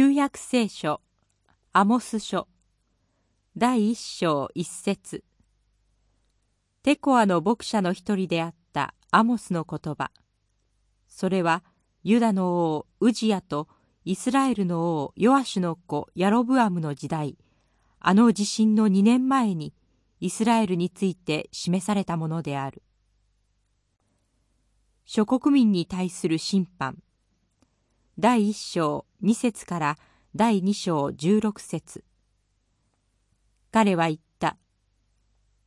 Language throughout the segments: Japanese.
旧約聖書アモス書第一章一節。テコアの牧者の一人であったアモスの言葉。それはユダの王ウジヤとイスラエルの王ヨアシュの子ヤロブアムの時代。あの地震の2年前にイスラエルについて示されたものである。諸国民に対する審判。第1章2節から第2章16節彼は言った。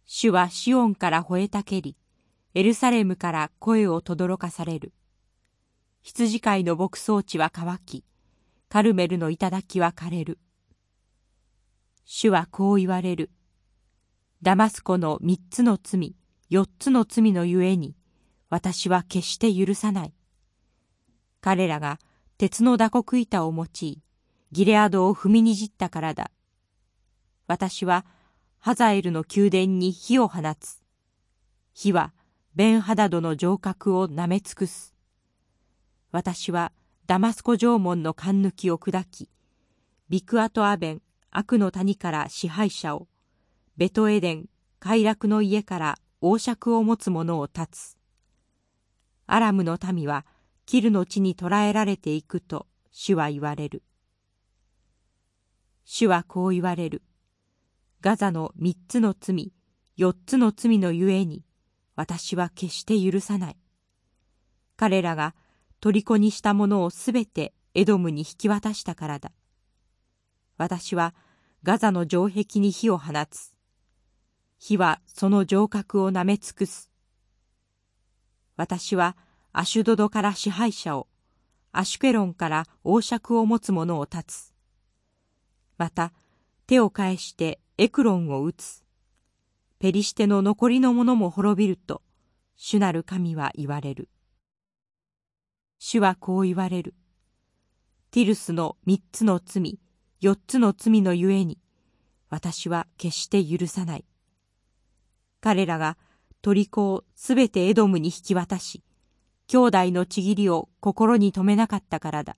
主はシオンから吠えたけり、エルサレムから声を轟かされる。羊飼いの牧草地は乾き、カルメルの頂は枯れる。主はこう言われる。ダマスコの三つの罪、四つの罪のゆえに、私は決して許さない。彼らが鉄の打刻板を用い、ギレアドを踏みにじったからだ。私はハザエルの宮殿に火を放つ。火はベンハダドの城郭を舐め尽くす。私はダマスコ城門の勘抜きを砕き、ビクアトアベン、悪の谷から支配者を、ベトエデン、快楽の家から王爵を持つ者を断つ。アラムの民はキルの地に捕らえられていくと主は言われる。主はこう言われる。ガザの三つの罪、四つの罪のゆえに、私は決して許さない。彼らが虜にしたものをすべてエドムに引き渡したからだ。私はガザの城壁に火を放つ。火はその城郭を舐め尽くす。私はアシュドドから支配者を、アシュケロンから王爵を持つ者を立つ。また、手を返してエクロンを撃つ。ペリシテの残りの者も滅びると、主なる神は言われる。主はこう言われる。ティルスの三つの罪、四つの罪のゆえに、私は決して許さない。彼らが虜をすべてエドムに引き渡し、兄弟のちぎりを心に留めなかったからだ。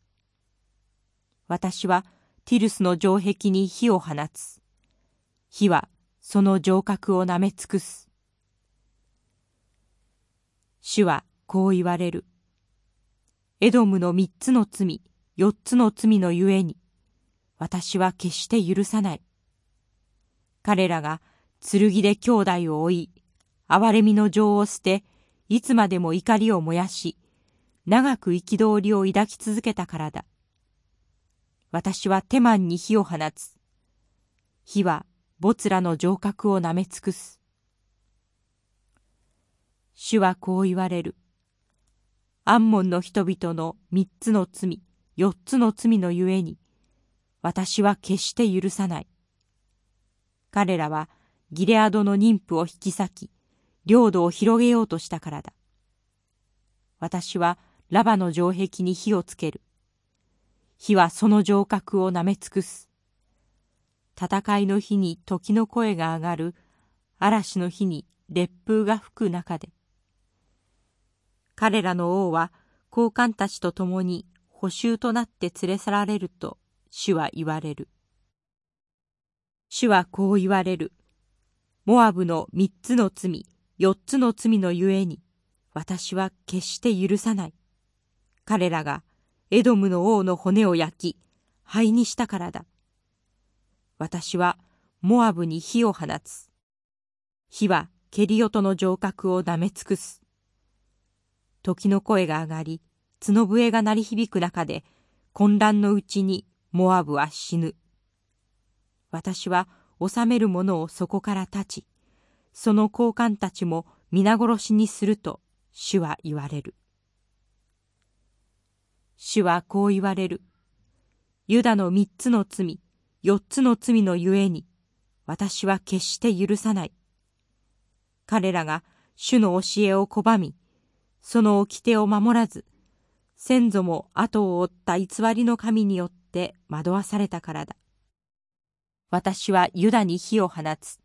私はティルスの城壁に火を放つ。火はその城郭を舐め尽くす。主はこう言われる。エドムの三つの罪、四つの罪のゆえに、私は決して許さない。彼らが剣で兄弟を追い、憐れみの情を捨て、いつまでも怒りを燃やし、長く憤りを抱き続けたからだ。私はテマンに火を放つ。火はボツラの城郭を舐め尽くす。主はこう言われる。アンモンの人々の三つの罪、四つの罪のゆえに、私は決して許さない。彼らはギレアドの妊婦を引き裂き、領土を広げようとしたからだ。私はラバの城壁に火をつける。火はその城郭を舐め尽くす。戦いの日に時の声が上がる。嵐の日に烈風が吹く中で。彼らの王は高官たちと共に捕囚となって連れ去られると主は言われる。主はこう言われる。モアブの三つの罪、四つの罪のゆえに、私は決して許さない。彼らがエドムの王の骨を焼き、灰にしたからだ。私はモアブに火を放つ。火はケリオトの城郭を舐め尽くす。時の声が上がり、角笛が鳴り響く中で、混乱のうちにモアブは死ぬ。私は治める者をそこから立ち、その高官たちも皆殺しにすると主は言われる。主はこう言われる。ユダの三つの罪、四つの罪のゆえに、私は決して許さない。彼らが主の教えを拒み、その掟を守らず、先祖も後を追った偽りの神によって惑わされたからだ。私はユダに火を放つ。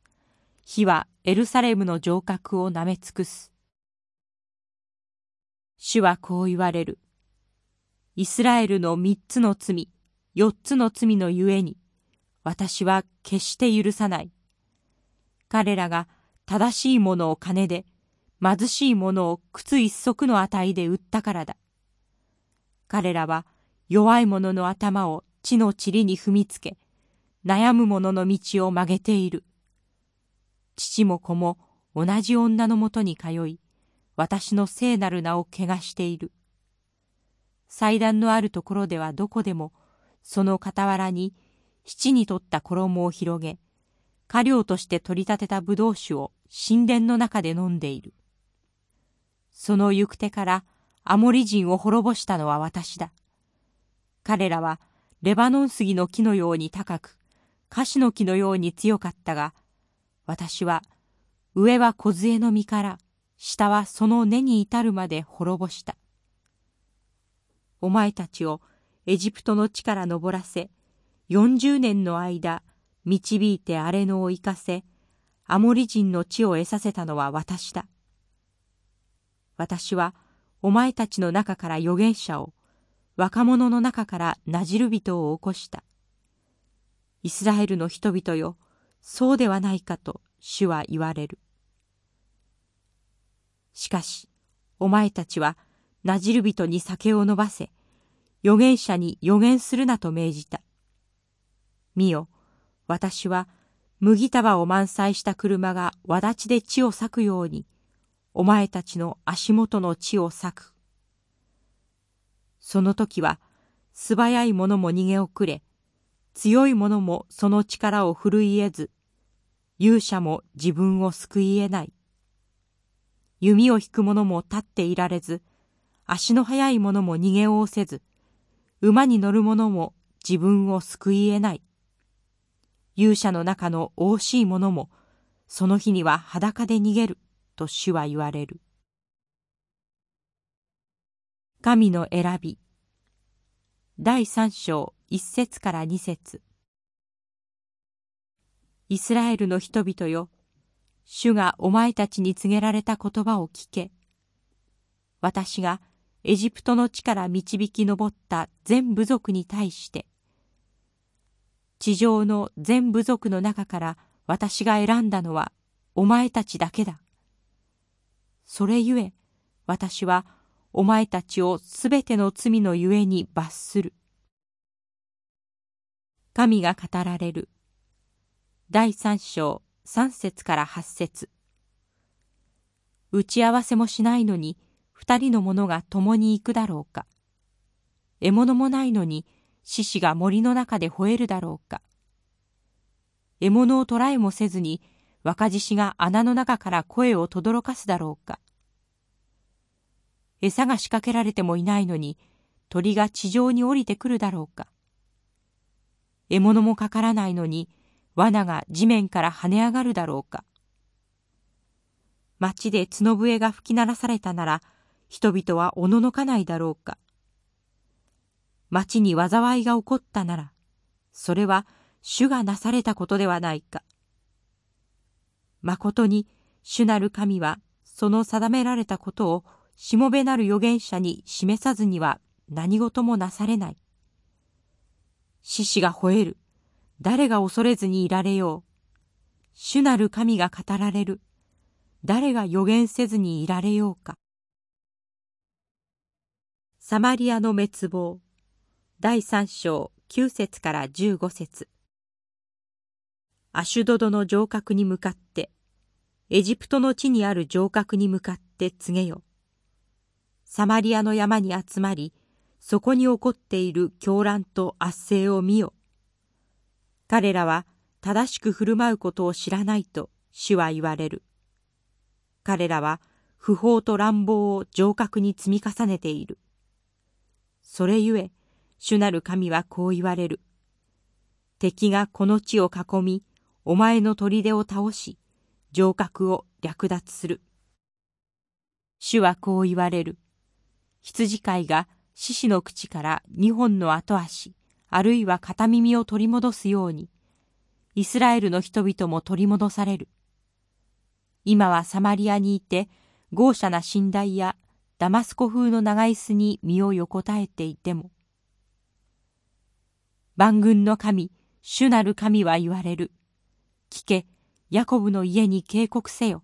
火はエルサレムの城郭を舐め尽くす。主はこう言われる。イスラエルの三つの罪、四つの罪のゆえに、私は決して許さない。彼らが正しいものを金で、貧しいものを靴一足の値で売ったからだ。彼らは弱い者の頭を地の塵に踏みつけ、悩む者の道を曲げている。父も子も同じ女のもとに通い、私の聖なる名を汚している。祭壇のあるところではどこでも、その傍らに七に取った衣を広げ、家料として取り立てた葡萄酒を神殿の中で飲んでいる。その行く手からアモリ人を滅ぼしたのは私だ。彼らはレバノン杉の木のように高く、カシの木のように強かったが、私は上は梢の実から、下はその根に至るまで滅ぼした。お前たちをエジプトの地から登らせ、40年の間、導いて荒れ野を生かせ、アモリ人の地を得させたのは私だ。私はお前たちの中から預言者を、若者の中からなじる人を起こした。イスラエルの人々よ、そうではないかと主は言われる。しかし、お前たちはなじる人に酒を飲ばせ、預言者に預言するなと命じた。見よ、私は麦束を満載した車が轍で地を裂くように、お前たちの足元の地を裂く。その時は、素早い者も逃げ遅れ、強い者もその力を振るい得ず、勇者も自分を救い得ない。弓を引く者も立っていられず、足の速い者も逃げおせず、馬に乗る者も自分を救い得ない。勇者の中の惜しい者も、その日には裸で逃げる、と主は言われる。神の選び。第三章一節から二節イスラエルの人々よ、主がお前たちに告げられた言葉を聞け。私がエジプトの地から導き上った全部族に対して、地上の全部族の中から私が選んだのはお前たちだけだ。それゆえ私はお前たちをすべての罪のゆえに罰する。神が語られる。第三章三節から八節打ち合わせもしないのに二人の者が共に行くだろうか。獲物もないのに獅子が森の中で吠えるだろうか。獲物を捕らえもせずに若獅子が穴の中から声を轟かすだろうか。餌が仕掛けられてもいないのに鳥が地上に降りてくるだろうか。獲物もかからないのに罠が地面から跳ね上がるだろうか。町で角笛が吹き鳴らされたなら人々はおののかないだろうか。町に災いが起こったなら、それは主がなされたことではないか。誠に主なる神はその定められたことをしもべなる預言者に示さずには何事もなされない。獅子が吠える。誰が恐れずにいられよう。主なる神が語られる。誰が予言せずにいられようか。サマリアの滅亡第三章九節から十五節アシュドドの城郭に向かって、エジプトの地にある城郭に向かって告げよ。サマリアの山に集まり、そこに起こっている狂乱と圧政を見よ。彼らは正しく振る舞うことを知らないと主は言われる。彼らは不法と乱暴を城郭に積み重ねている。それゆえ、主なる神はこう言われる。敵がこの地を囲み、お前の砦を倒し、城郭を略奪する。主はこう言われる。羊飼いが獅子の口から二本の後足、あるいは片耳を取り戻すように、イスラエルの人々も取り戻される。今はサマリアにいて、豪奢な寝台やダマスコ風の長椅子に身を横たえていても、万軍の神、主なる神は言われる。聞け、ヤコブの家に警告せよ。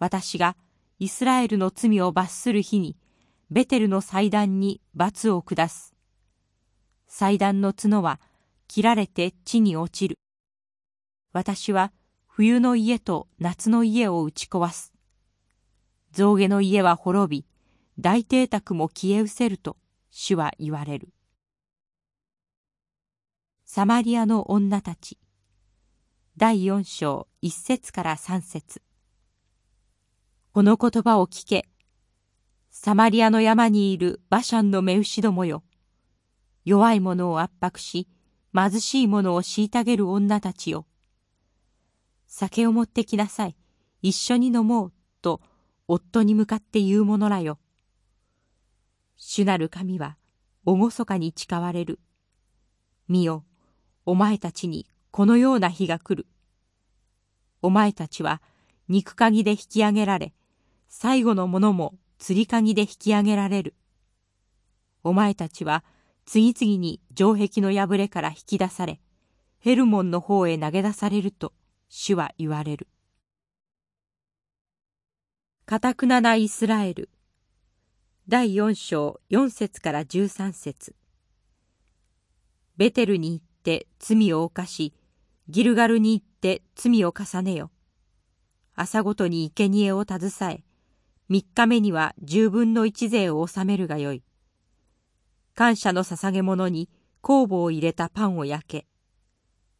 私がイスラエルの罪を罰する日に、ベテルの祭壇に罰を下す。祭壇の角は切られて地に落ちる。私は冬の家と夏の家を打ち壊す。象牙の家は滅び、大邸宅も消え失せると主は言われる。サマリアの女たち第四章一節から三節この言葉を聞け。サマリアの山にいるバシャンの目牛どもよ。弱い者を圧迫し、貧しい者を虐げる女たちよ。酒を持ってきなさい。一緒に飲もう。と、夫に向かって言う者らよ。主なる神は、厳かに誓われる。見よ、お前たちにこのような日が来る。お前たちは肉鍵で引き上げられ、最後のものも釣り鍵で引き上げられる。お前たちは次々に城壁の破れから引き出され、ヘルモンの方へ投げ出されると主は言われる。かたくななイスラエル。第四章四節から十三節ベテルに行って罪を犯し、ギルガルに行って罪を重ねよ。朝ごとに生贄を携え、三日目には十分の一税を納めるがよい。感謝の捧げ物に酵母を入れたパンを焼け、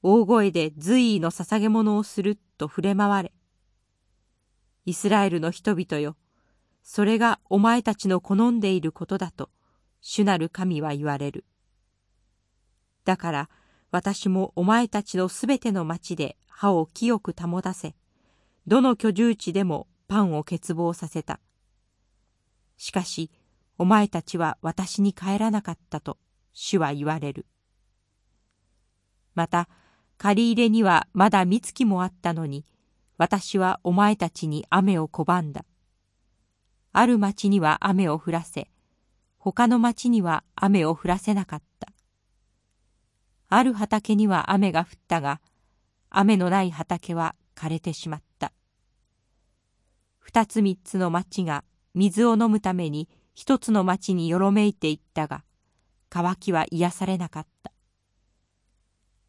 大声で随意の捧げ物をすると触れ回れ。イスラエルの人々よ、それがお前たちの好んでいることだと、主なる神は言われる。だから私もお前たちのすべての町で歯を清く保たせ、どの居住地でもパンを欠乏させた。しかし、お前たちは私に帰らなかったと主は言われる。また、借り入れにはまだ三月もあったのに、私はお前たちに雨を拒んだ。ある町には雨を降らせ、他の町には雨を降らせなかった。ある畑には雨が降ったが、雨のない畑は枯れてしまった。二つ三つの町が水を飲むために一つの町によろめいていったが、渇きは癒されなかった。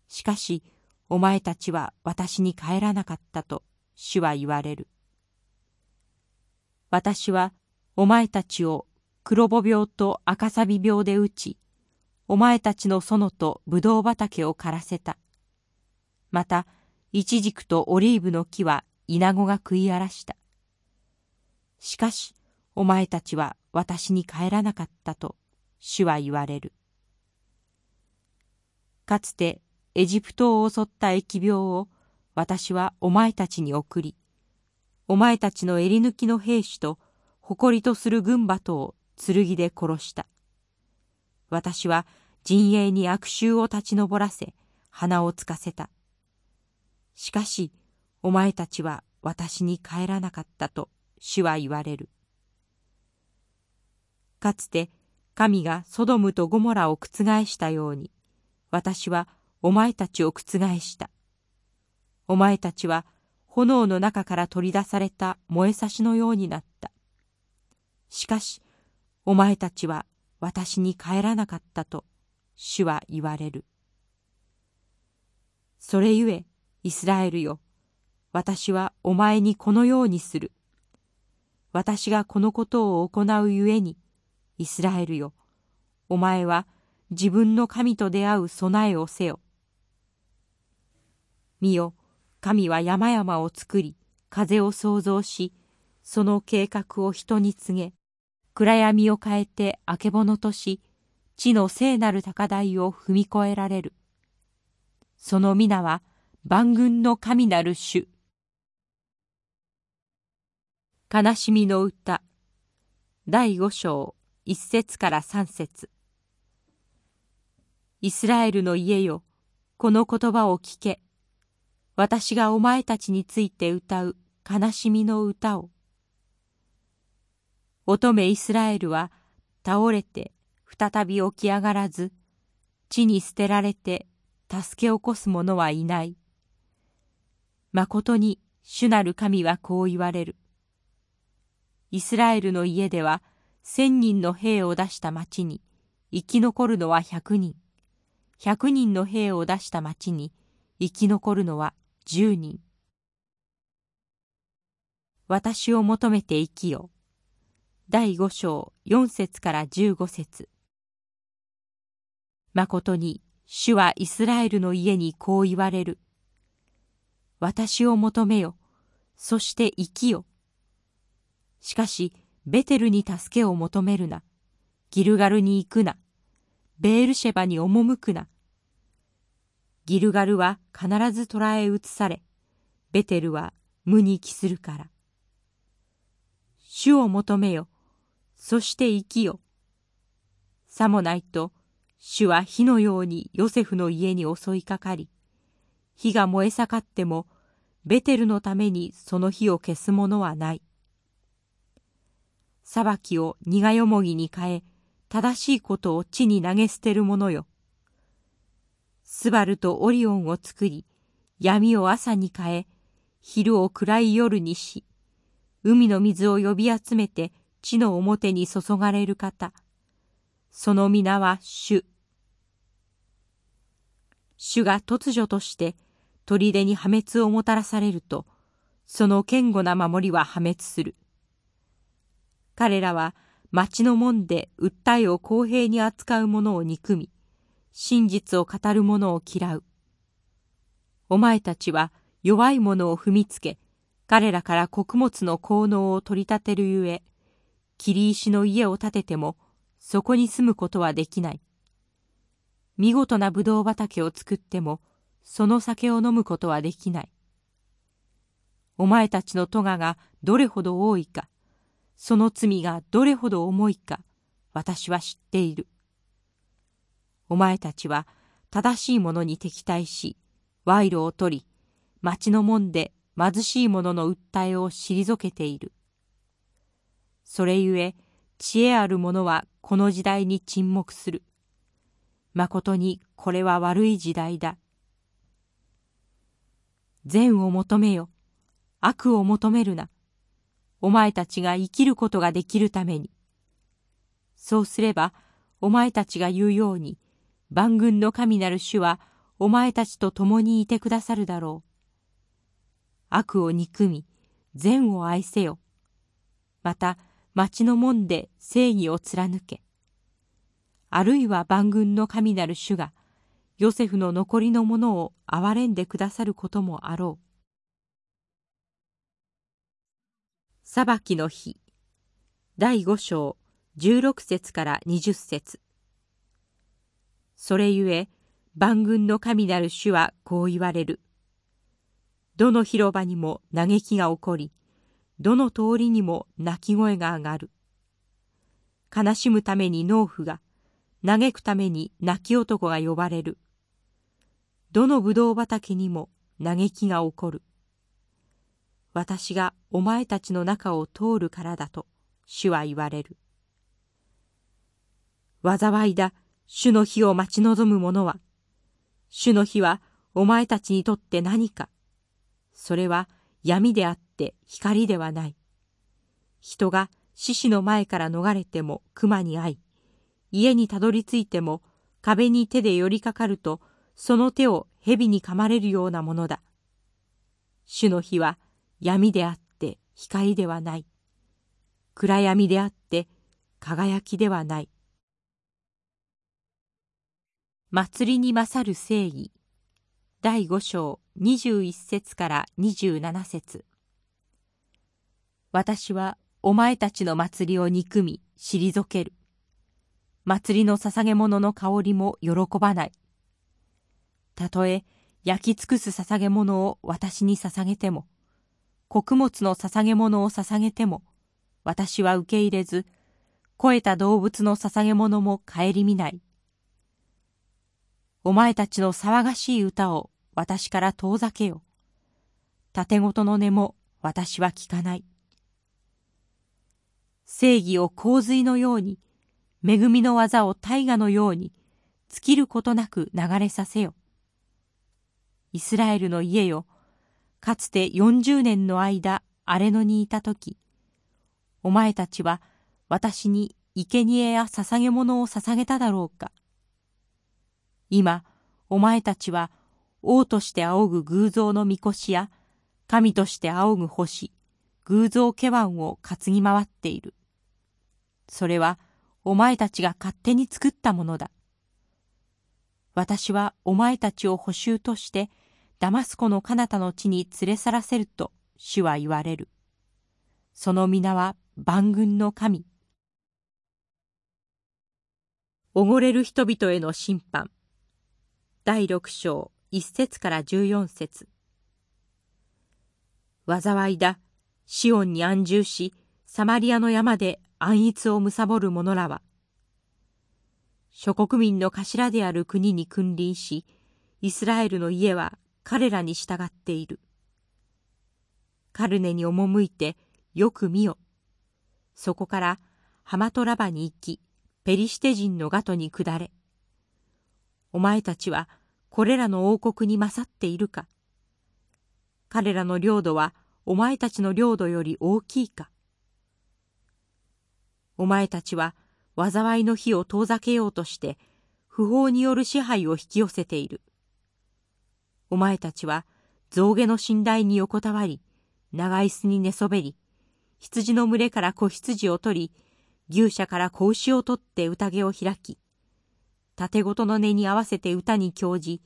しかし、お前たちは私に帰らなかったと主は言われる。私はお前たちを黒母病と赤サビ病で打ち、お前たちの園と葡萄畑を枯らせた。また、イチジクとオリーブの木はイナゴが食い荒らした。しかし、お前たちは私に帰らなかったと主は言われる。かつてエジプトを襲った疫病を私はお前たちに送り、お前たちの襟抜きの兵士と誇りとする軍馬とを剣で殺した。私は陣営に悪臭を立ち上らせ、鼻をつかせた。しかし、お前たちは私に帰らなかったと主は言われる。かつて神がソドムとゴモラを覆したように、私はお前たちを覆した。お前たちは炎の中から取り出された燃えさしのようになった。しかし、お前たちは私に帰らなかったと主は言われる。それゆえ、イスラエルよ、私はお前にこのようにする。私がこのことを行うゆえに、イスラエルよ、お前は自分の神と出会う備えをせよ。見よ、神は山々を作り、風を創造し、その計画を人に告げ、暗闇を変えてあけぼのとし、地の聖なる高台を踏み越えられる。その皆は万軍の神なる主。悲しみの歌第五章一節から三節イスラエルの家よ、この言葉を聞け。私がお前たちについて歌う悲しみの歌を。乙女イスラエルは倒れて再び起き上がらず、地に捨てられて助け起こす者はいない。まことに主なる神はこう言われる。イスラエルの家では千人の兵を出した町に生き残るのは百人。百人の兵を出した町に生き残るのは十人。私を求めて生きよ。第五章四節から十五節誠に主はイスラエルの家にこう言われる。私を求めよ。そして生きよ。しかし、ベテルに助けを求めるな。ギルガルに行くな。ベールシェバに赴くな。ギルガルは必ず捕らえ移され、ベテルは無に帰するから。主を求めよ。そして生きよ。さもないと、主は火のようにヨセフの家に襲いかかり、火が燃え盛っても、ベテルのためにその火を消すものはない。裁きを苦よもぎに変え、正しいことを地に投げ捨てる者よ。スバルとオリオンを作り、闇を朝に変え、昼を暗い夜にし、海の水を呼び集めて地の表に注がれる方。その皆は主。主が突如として砦に破滅をもたらされると、その堅固な守りは破滅する。彼らは町の門で訴えを公平に扱う者を憎み、真実を語る者を嫌う。お前たちは弱い者を踏みつけ、彼らから穀物の効能を取り立てるゆえ、切石の家を建てても、そこに住むことはできない。見事な葡萄畑を作っても、その酒を飲むことはできない。お前たちの咎がどれほど多いか、その罪がどれほど重いか、私は知っている。お前たちは正しい者に敵対し、賄賂を取り、町の門で貧しい者の訴えを退けている。それゆえ、知恵ある者はこの時代に沈黙する。誠にこれは悪い時代だ。善を求めよ。悪を求めるな。お前たちが生きることができるために。そうすれば、お前たちが言うように、万軍の神なる主はお前たちと共にいてくださるだろう。悪を憎み、善を愛せよ。また、町の門で正義を貫け。あるいは万軍の神なる主が、ヨセフの残りのものを憐れんでくださることもあろう。裁きの日第五章十六節から二十節それゆえ、万軍の神なる主はこう言われる。どの広場にも嘆きが起こり、どの通りにも泣き声が上がる。悲しむために農夫が、嘆くために泣き男が呼ばれる。どのぶどう畑にも嘆きが起こる。私がお前たちの中を通るからだと主は言われる。災いだ、主の日を待ち望む者は、主の日はお前たちにとって何か。それは闇であって光ではない。人が獅子の前から逃れても熊に遭い、家にたどり着いても壁に手で寄りかかると、その手を蛇に噛まれるようなものだ。主の日は闇であって光ではない。暗闇であって輝きではない。祭りに勝る正義第五章二十一節から二十七節私はお前たちの祭りを憎み退ける祭りの捧げ物の香りも喜ばないたとえ焼き尽くす捧げ物を私に捧げても穀物の捧げ物を捧げても私は受け入れず肥えた動物の捧げ物も顧みないお前たちの騒がしい歌を私から遠ざけよ。盾ごとの音も私は聞かない。正義を洪水のように、恵みの技を大河のように、尽きることなく流れさせよ。イスラエルの家よ、かつて40年の間荒れ野にいた時、お前たちは私に生贄や捧げ物を捧げただろうか。今、お前たちは王として仰ぐ偶像のみこしや、神として仰ぐ星、偶像ケワンを担ぎ回っている。それはお前たちが勝手に作ったものだ。私はお前たちを補修としてダマスコの彼方の地に連れ去らせると主は言われる。その皆は万軍の神。おごれる人々への審判。第六章一節から十四節災いだ。シオンに安住し、サマリアの山で安逸を貪る者らは、諸国民の頭である国に君臨し、イスラエルの家は彼らに従っている。カルネに赴いてよく見よ。そこからハマトラバに行き、ペリシテ人のガトに下れ。お前たちはこれらの王国に勝っているか彼らの領土はお前たちの領土より大きいかお前たちは災いの火を遠ざけようとして不法による支配を引き寄せている。お前たちは象牙の寝台に横たわり、長椅子に寝そべり、羊の群れから子羊を取り、牛舎から子牛を取って宴を開き、盾ごとの音に合わせて歌に興じ、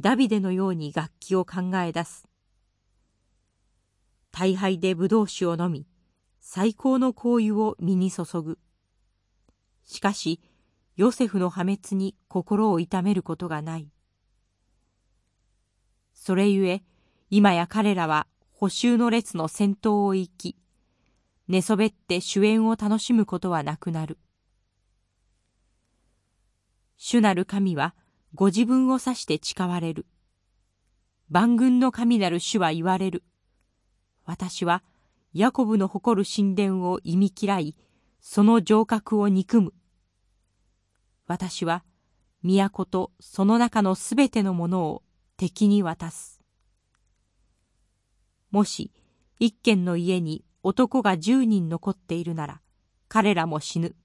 ダビデのように楽器を考え出す。大杯で葡萄酒を飲み、最高の香油を身に注ぐ。しかし、ヨセフの破滅に心を痛めることがない。それゆえ、今や彼らは補修の列の先頭を行き、寝そべって主演を楽しむことはなくなる。主なる神はご自分を指して誓われる。万軍の神なる主は言われる。私はヤコブの誇る神殿を忌み嫌い、その城郭を憎む。私は都とその中のすべてのものを敵に渡す。もし一軒の家に男が十人残っているなら、彼らも死ぬ。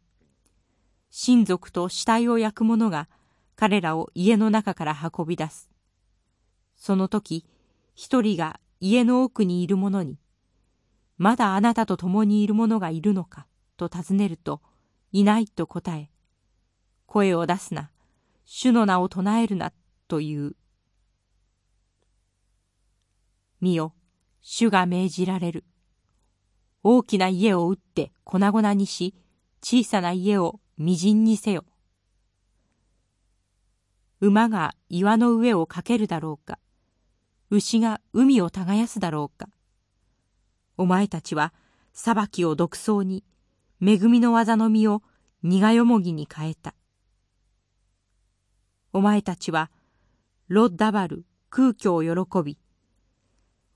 親族と死体を焼く者が彼らを家の中から運び出す。その時、一人が家の奥にいる者に、まだあなたと共にいる者がいるのかと尋ねると、いないと答え、声を出すな、主の名を唱えるなという。見よ、主が命じられる。大きな家を打って粉々にし、小さな家をみじんにせよ。馬が岩の上をかけるだろうか。牛が海を耕すだろうか。お前たちは裁きを独創に、恵みの技の実を苦よもぎに変えた。お前たちは、ロッダバル、空虚を喜び、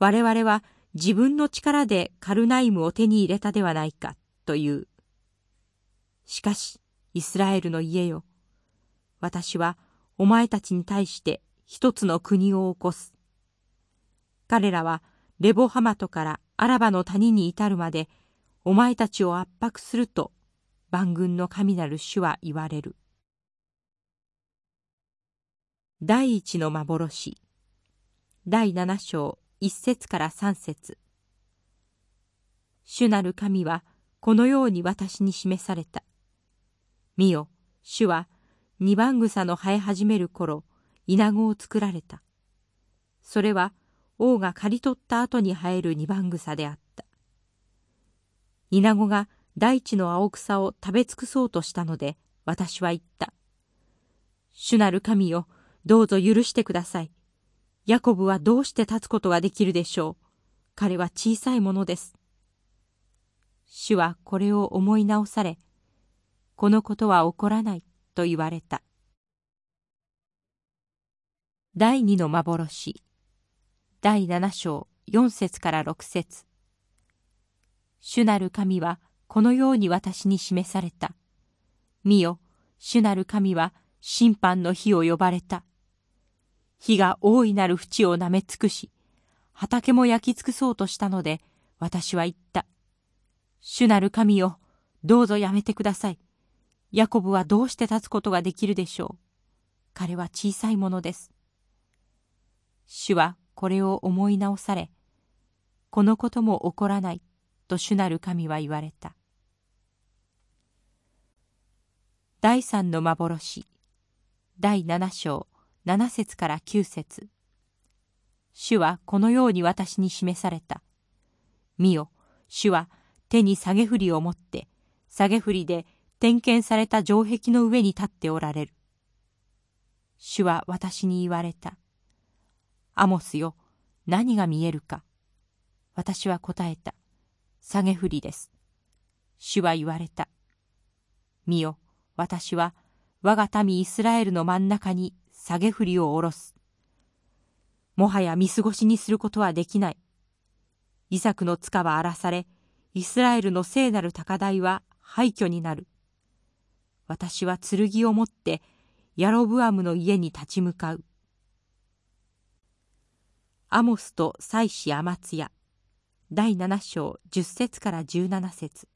我々は自分の力でカルナイムを手に入れたではないか、という。しかし、イスラエルの家よ。私はお前たちに対して一つの国を起こす。彼らはレボハマトからアラバの谷に至るまでお前たちを圧迫すると万軍の神なる主は言われる。第一の幻第七章一節から三節主なる神はこのように私に示された。見よ、主は二番草の生え始める頃、稲子を作られた。それは王が刈り取った後に生える二番草であった。稲子が大地の青草を食べ尽くそうとしたので、私は言った。主なる神よ、どうぞ許してください。ヤコブはどうして立つことができるでしょう？彼は小さいものです。主はこれを思い直され、このことは起こらないと言われた。第二の幻第七章四節から六節主なる神はこのように私に示された。見よ、主なる神は審判の日を呼ばれた。火が大いなる淵を舐め尽くし、畑も焼き尽くそうとしたので、私は言った。主なる神よ、どうぞやめてください。ヤコブはどうして立つことができるでしょう。彼は小さいものです。主はこれを思い直され、このことも起こらないと主なる神は言われた。第三の幻第七章七節から九節主はこのように私に示された。見よ、主は手に下げ振りを持って、下げ振りで点検された城壁の上に立っておられる。主は私に言われた。アモスよ、何が見えるか。私は答えた。下げ振りです。主は言われた。見よ、私は我が民イスラエルの真ん中に下げ振りを下ろす。もはや見過ごしにすることはできない。イサクの塚は荒らされ、イスラエルの聖なる高台は廃墟になる。私は剣を持ってヤロブアムの家に立ち向かう。アモスと祭司アマツヤ第7章10節から17節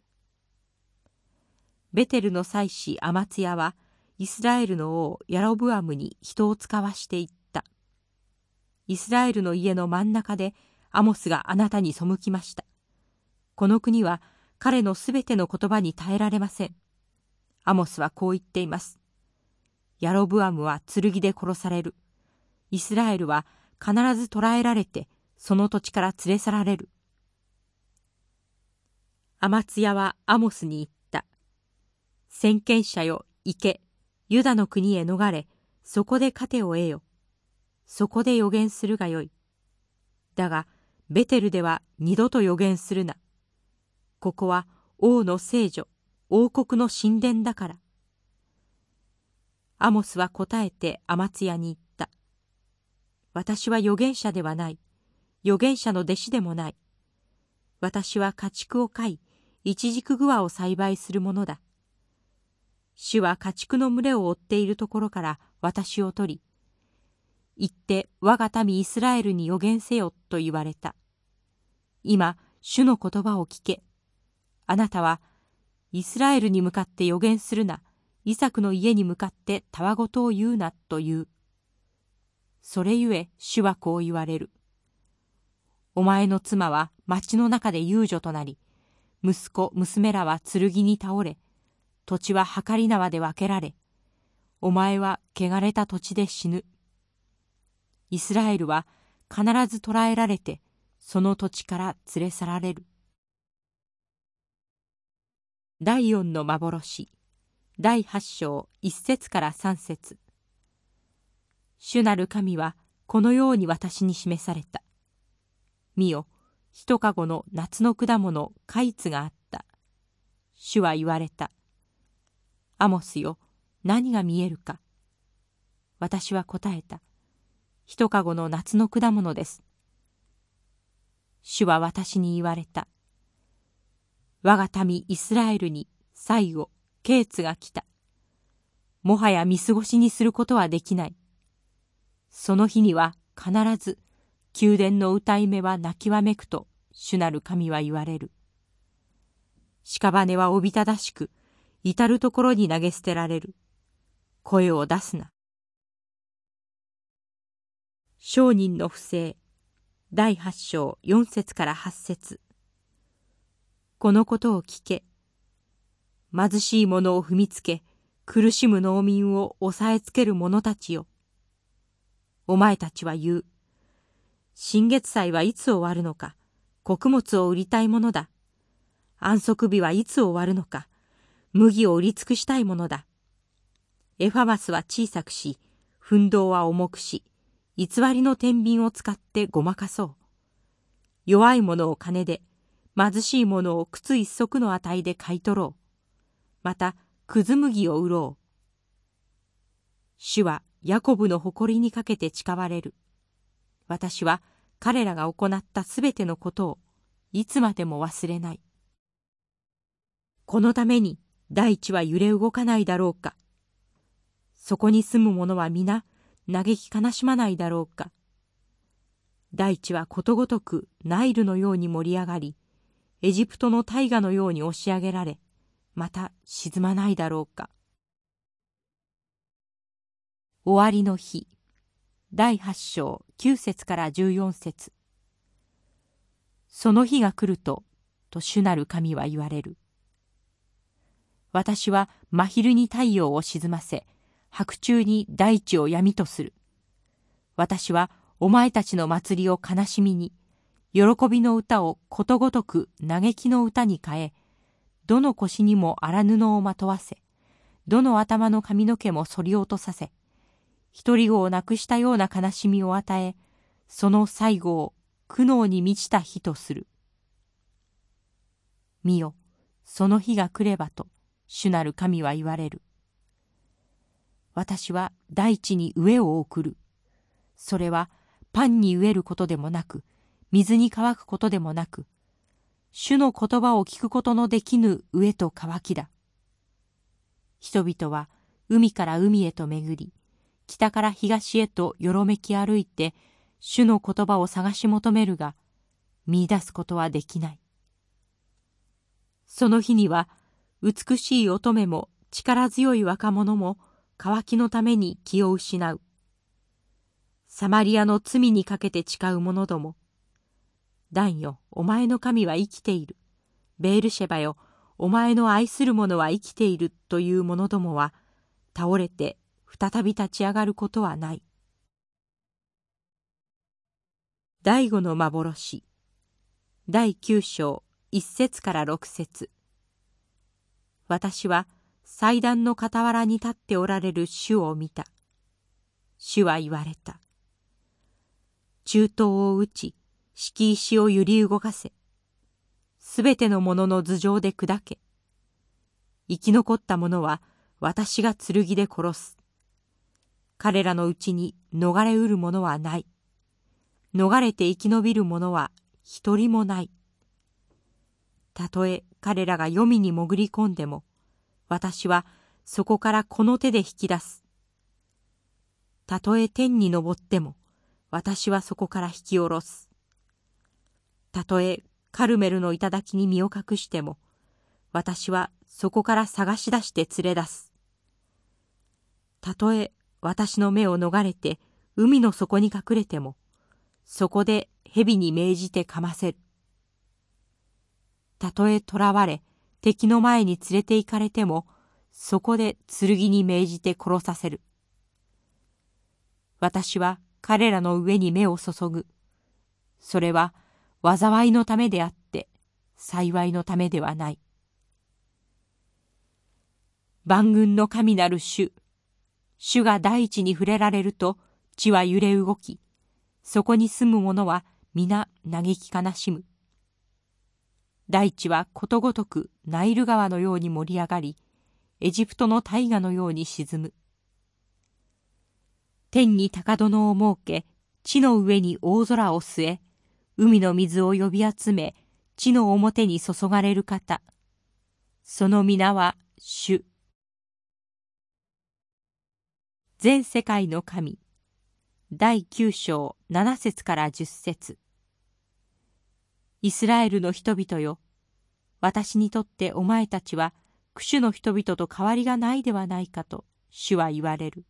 ベテルの祭司アマツヤはイスラエルの王ヤロブアムに人を使わしていった。イスラエルの家の真ん中でアモスがあなたに背きました。この国は彼のすべての言葉に耐えられません。アモスはこう言っています。ヤロブアムは剣で殺される。イスラエルは必ず捕らえられてその土地から連れ去られる。アマツヤはアモスに言った。先見者よ、行け、ユダの国へ逃れ、そこで糧を得よ。そこで予言するがよい。だが、ベテルでは二度と予言するな。ここは王の聖女、王国の神殿だから。アモスは答えてアマツヤに言った。私は預言者ではない。預言者の弟子でもない。私は家畜を飼い、一軸グアを栽培するものだ。主は家畜の群れを追っているところから私を取り、行って我が民イスラエルに予言せよと言われた。今、主の言葉を聞け。あなたは、イスラエルに向かって予言するな、イサクの家に向かってたわごとを言うなと言う。それゆえ主はこう言われる。お前の妻は町の中で遊女となり、息子、娘らは剣に倒れ、土地は計り縄で分けられ、お前は汚れた土地で死ぬ。イスラエルは必ず捕らえられて、その土地から連れ去られる。第四の幻、第八章一節から三節主なる神はこのように私に示された。見よ、一かごの夏の果物、カイツがあった。主は言われた。アモスよ、何が見えるか。私は答えた。一かごの夏の果物です。主は私に言われた。我が民イスラエルに最後、ケーツが来た。もはや見過ごしにすることはできない。その日には必ず宮殿の歌い目は泣きわめくと主なる神は言われる。屍はおびただしく、至るところに投げ捨てられる。声を出すな。商人の不正第八章四節から八節このことを聞け。貧しい者を踏みつけ、苦しむ農民を押さえつける者たちよ。お前たちは言う。新月祭はいつ終わるのか。穀物を売りたいものだ。安息日はいつ終わるのか。麦を売り尽くしたいものだ。エファマスは小さくし、奮闘は重くし、偽りの天秤を使ってごまかそう。弱い者を金で、貧しい者を靴一足の値で買い取ろう。また、くず麦を売ろう。主はヤコブの誇りにかけて誓われる。私は彼らが行ったすべてのことをいつまでも忘れない。このために大地は揺れ動かないだろうか。そこに住む者は皆嘆き悲しまないだろうか。大地はことごとくナイルのように盛り上がり、エジプトの大河のように押し上げられ、また沈まないだろうか。終わりの日、第八章九節から十四節その日が来ると、と主なる神は言われる。私は真昼に太陽を沈ませ、白昼に大地を闇とする。私はお前たちの祭りを悲しみに、喜びの歌をことごとく嘆きの歌に変え、どの腰にも荒布をまとわせ、どの頭の髪の毛も剃り落とさせ、一人子を亡くしたような悲しみを与え、その最後を苦悩に満ちた日とする。見よ、その日が来ればと、主なる神は言われる。私は大地に飢えを送る。それはパンに飢えることでもなく、水に乾くことでもなく、主の言葉を聞くことのできぬ飢えと乾きだ。人々は海から海へと巡り、北から東へとよろめき歩いて、主の言葉を探し求めるが、見出すことはできない。その日には、美しい乙女も力強い若者も渇きのために気を失う。サマリアの罪にかけて誓う者ども。ダンよ、お前の神は生きている。ベールシェバよ、お前の愛する者は生きているという者どもは、倒れて再び立ち上がることはない。第五の幻第九章一節から六節私は祭壇の傍らに立っておられる主を見た。主は言われた。中東を打ち、敷石を揺り動かせ。すべてのものの頭上で砕け。生き残った者は私が剣で殺す。彼らのうちに逃れうる者はない。逃れて生き延びる者は一人もない。たとえ彼らが黄泉に潜り込んでも、私はそこからこの手で引き出す。たとえ天に昇っても、私はそこから引き下ろす。たとえカルメルの頂に身を隠しても、私はそこから探し出して連れ出す。たとえ私の目を逃れて海の底に隠れても、そこで蛇に命じてかませる。たとえ囚われ、敵の前に連れて行かれても、そこで剣に命じて殺させる。私は彼らの上に目を注ぐ。それは災いのためであって、幸いのためではない。万軍の神なる主、主が大地に触れられると地は揺れ動き、そこに住む者は皆嘆き悲しむ。大地はことごとくナイル川のように盛り上がり、エジプトの大河のように沈む。天に高殿を設け、地の上に大空を据え、海の水を呼び集め、地の表に注がれる方。その皆は主。全世界の神。第九章七節から十節イスラエルの人々よ。私にとってお前たちは、クシュの人々と変わりがないではないかと、主は言われる。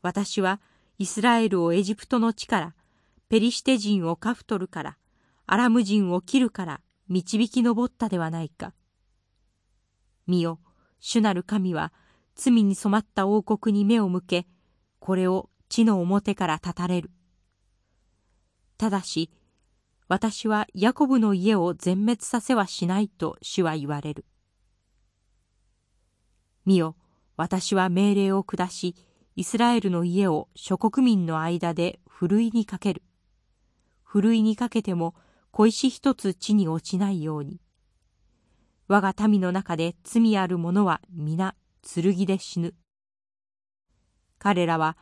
私はイスラエルをエジプトの地から、ペリシテ人をカフトルから、アラム人を切るから導き上ったではないか。見よ、主なる神は罪に染まった王国に目を向け、これを地の表から断たれる。ただし、私はヤコブの家を全滅させはしないと主は言われる。見よ、私は命令を下し、イスラエルの家を諸国民の間でふるいにかける。ふるいにかけても小石一つ地に落ちないように。我が民の中で罪ある者は皆剣で死ぬ。彼らは、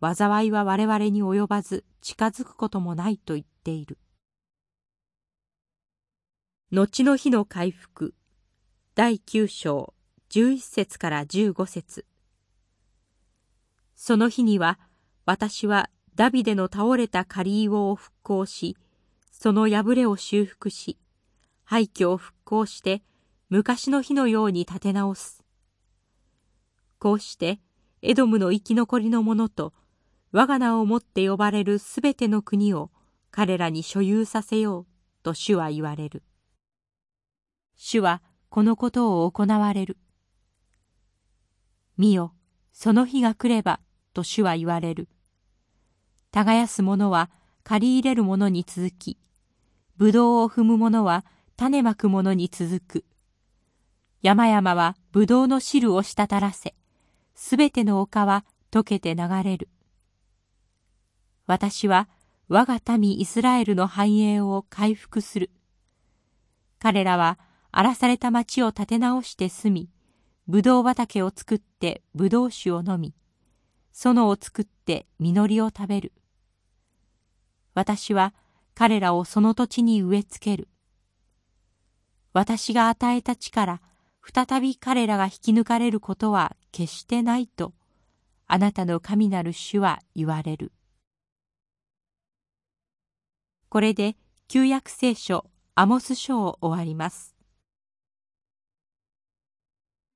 災いは我々に及ばず近づくこともないと言っている。後の日の回復第9章11節から15節その日には私はダビデの倒れたカリーを復興し、その破れを修復し、廃墟を復興して昔の日のように立て直す。こうしてエドムの生き残りの者と我が名をもって呼ばれるすべての国を彼らに所有させようと主は言われる。主はこのことを行われる。見よ、その日が来ればと主は言われる。耕す者は借り入れる者に続き、ぶどうを踏む者は種まく者に続く。山々はぶどうの汁を滴らせ、すべての丘は溶けて流れる。私は我が民イスラエルの繁栄を回復する。彼らは荒らされた町を建て直して住み、ぶどう畑を作ってぶどう酒を飲み、園を作って実りを食べる。私は彼らをその土地に植え付ける。私が与えた力、再び彼らが引き抜かれることは決してないと、あなたの神なる主は言われる。これで旧約聖書アモス書を終わります。